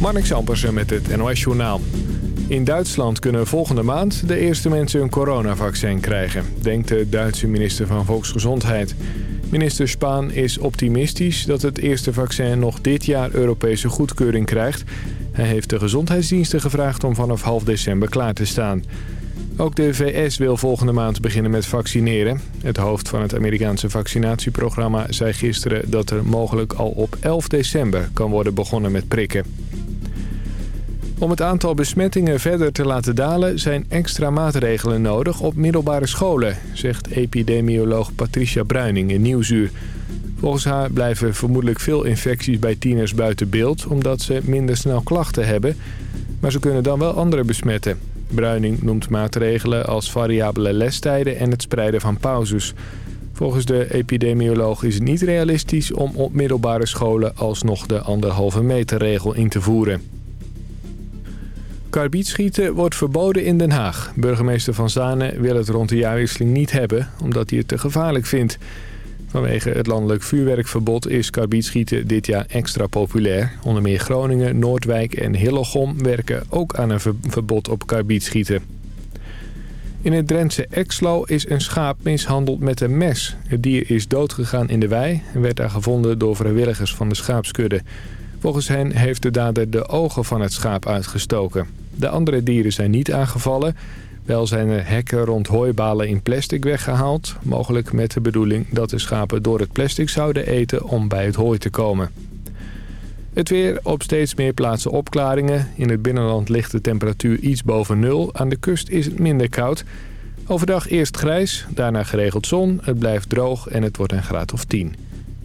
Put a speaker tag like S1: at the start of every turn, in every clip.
S1: Marnix Ampersen met het NOS Journaal. In Duitsland kunnen volgende maand de eerste mensen een coronavaccin krijgen... denkt de Duitse minister van Volksgezondheid. Minister Spaan is optimistisch dat het eerste vaccin nog dit jaar Europese goedkeuring krijgt. Hij heeft de gezondheidsdiensten gevraagd om vanaf half december klaar te staan. Ook de VS wil volgende maand beginnen met vaccineren. Het hoofd van het Amerikaanse vaccinatieprogramma zei gisteren dat er mogelijk al op 11 december kan worden begonnen met prikken. Om het aantal besmettingen verder te laten dalen zijn extra maatregelen nodig op middelbare scholen, zegt epidemioloog Patricia Bruining in Nieuwsuur. Volgens haar blijven vermoedelijk veel infecties bij tieners buiten beeld omdat ze minder snel klachten hebben, maar ze kunnen dan wel anderen besmetten. Bruining noemt maatregelen als variabele lestijden en het spreiden van pauzes. Volgens de epidemioloog is het niet realistisch om op middelbare scholen alsnog de anderhalve meter regel in te voeren. Karbietschieten wordt verboden in Den Haag. Burgemeester Van Zanen wil het rond de jaarwisseling niet hebben, omdat hij het te gevaarlijk vindt. Vanwege het landelijk vuurwerkverbod is karbietschieten dit jaar extra populair. Onder meer Groningen, Noordwijk en Hillegom werken ook aan een verbod op karbietschieten. In het Drentse Exlo is een schaap mishandeld met een mes. Het dier is doodgegaan in de wei en werd daar gevonden door vrijwilligers van de schaapskudde. Volgens hen heeft de dader de ogen van het schaap uitgestoken. De andere dieren zijn niet aangevallen. Wel zijn er hekken rond hooibalen in plastic weggehaald. Mogelijk met de bedoeling dat de schapen door het plastic zouden eten om bij het hooi te komen. Het weer op steeds meer plaatsen opklaringen. In het binnenland ligt de temperatuur iets boven nul. Aan de kust is het minder koud. Overdag eerst grijs, daarna geregeld zon. Het blijft droog en het wordt een graad of 10.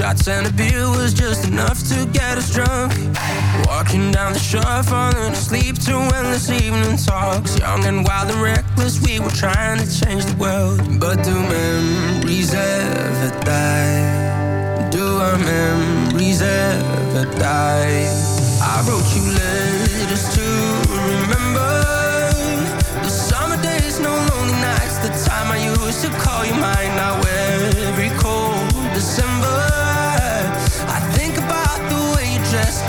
S2: Shots and a beer was just enough to get us drunk. Walking down the shore, falling asleep to endless evening talks. Young and wild and reckless, we were trying to change the world. But do memories ever die? Do our memories ever die? I wrote you letters to remember. The summer days, no lonely nights. The time I used to call you mine. Now every cold December.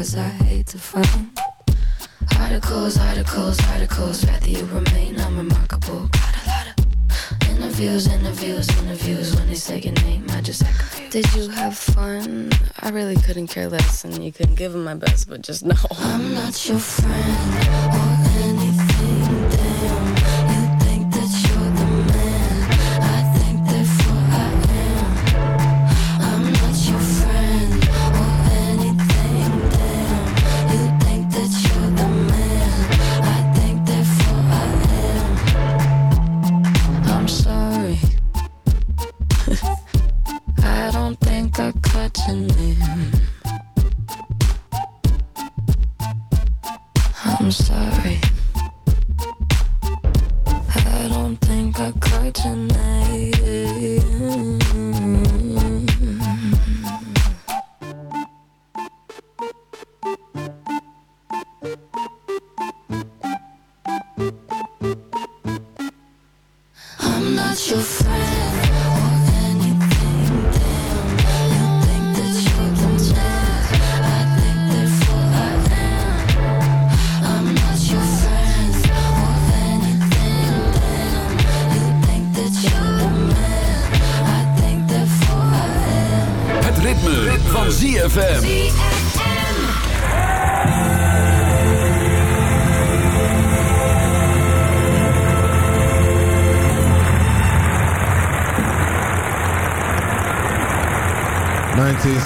S3: cause I hate to frown. Articles, articles, articles, rather you remain unremarkable. Got a lot of interviews, interviews, interviews. When they say your name, I just echo. Did you have
S4: fun? I really couldn't care less, and you couldn't give them my best, but just no. I'm
S3: not your friend.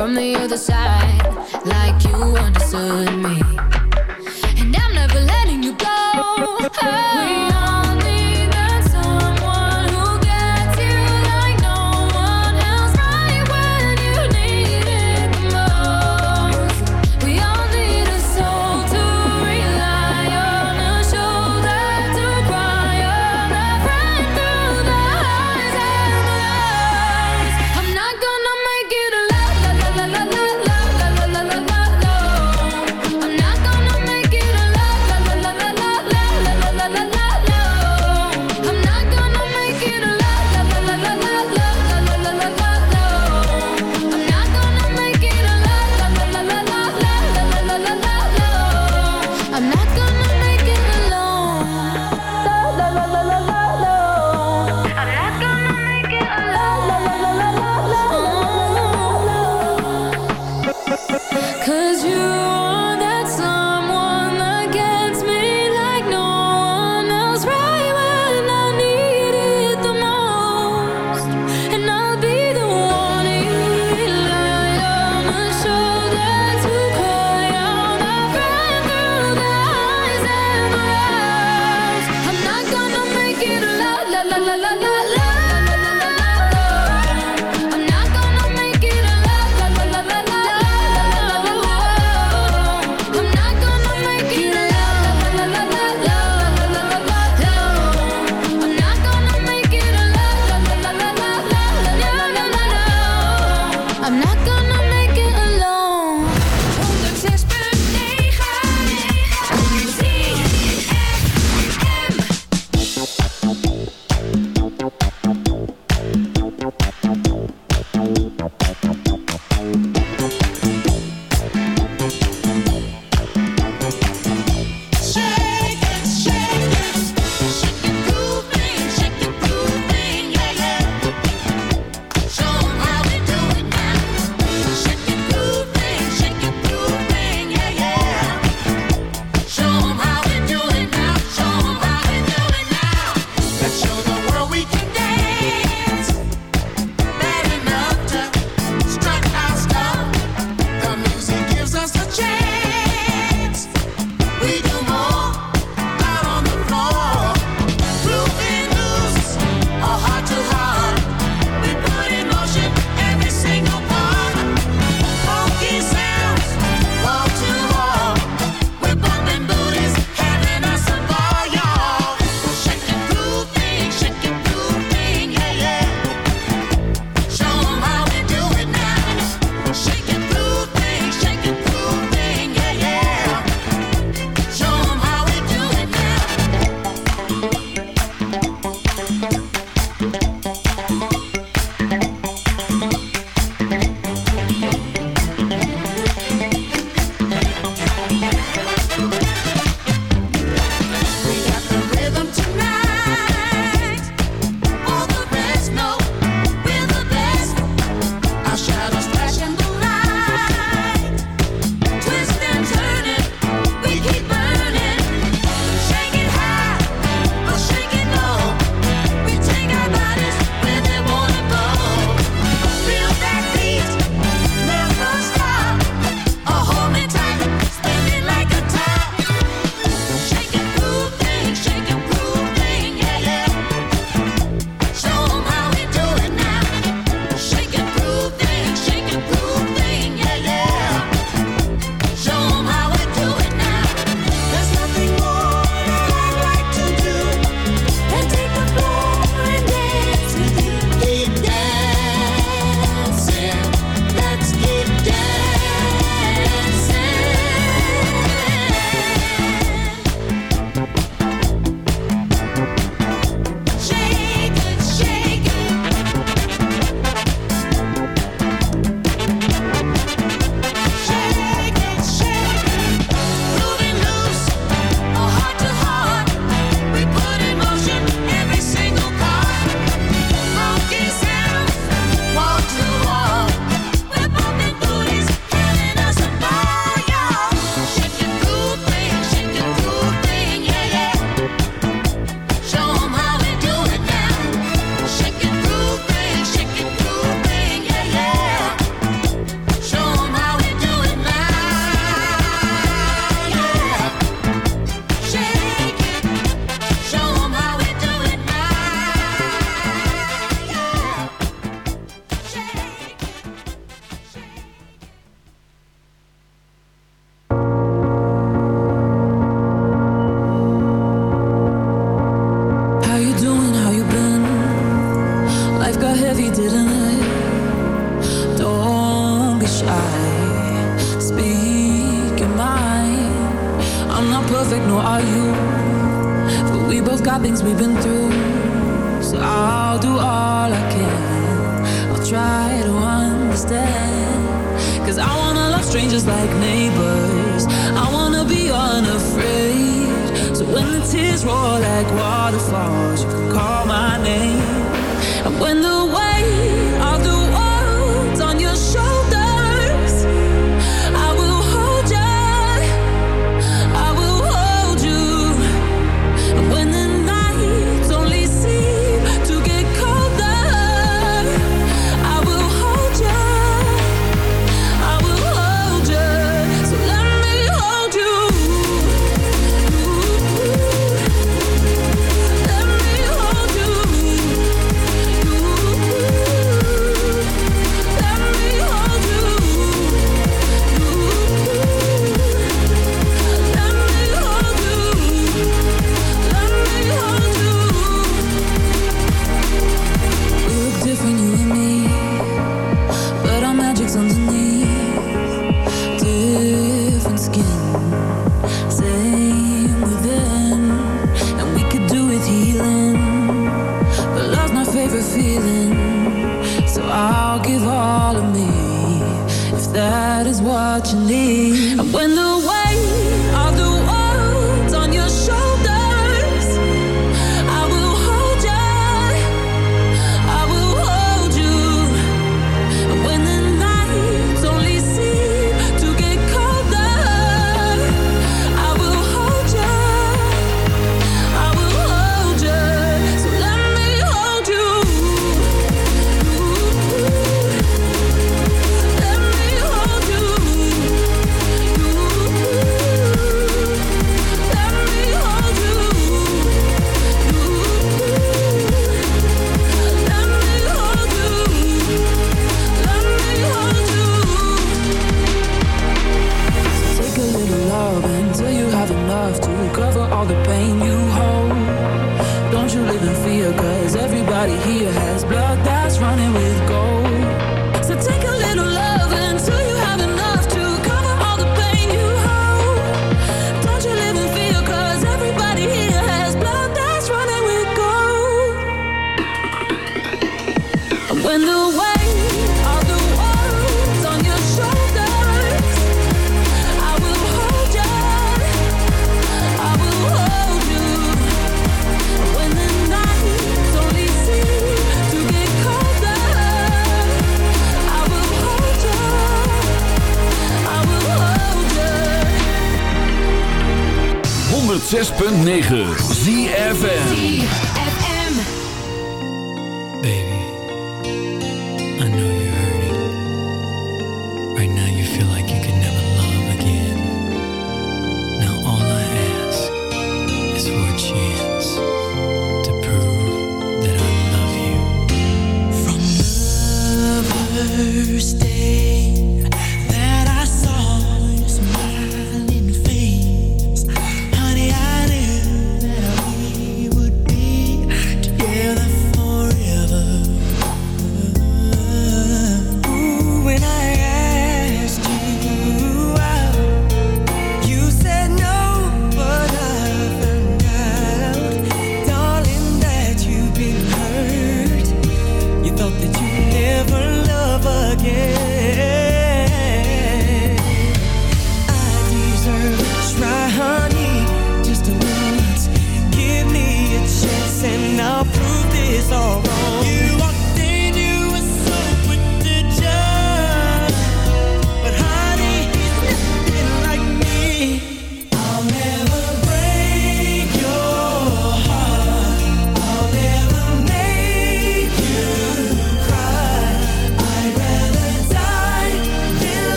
S5: From the other side, like you understood me.
S6: Things we've been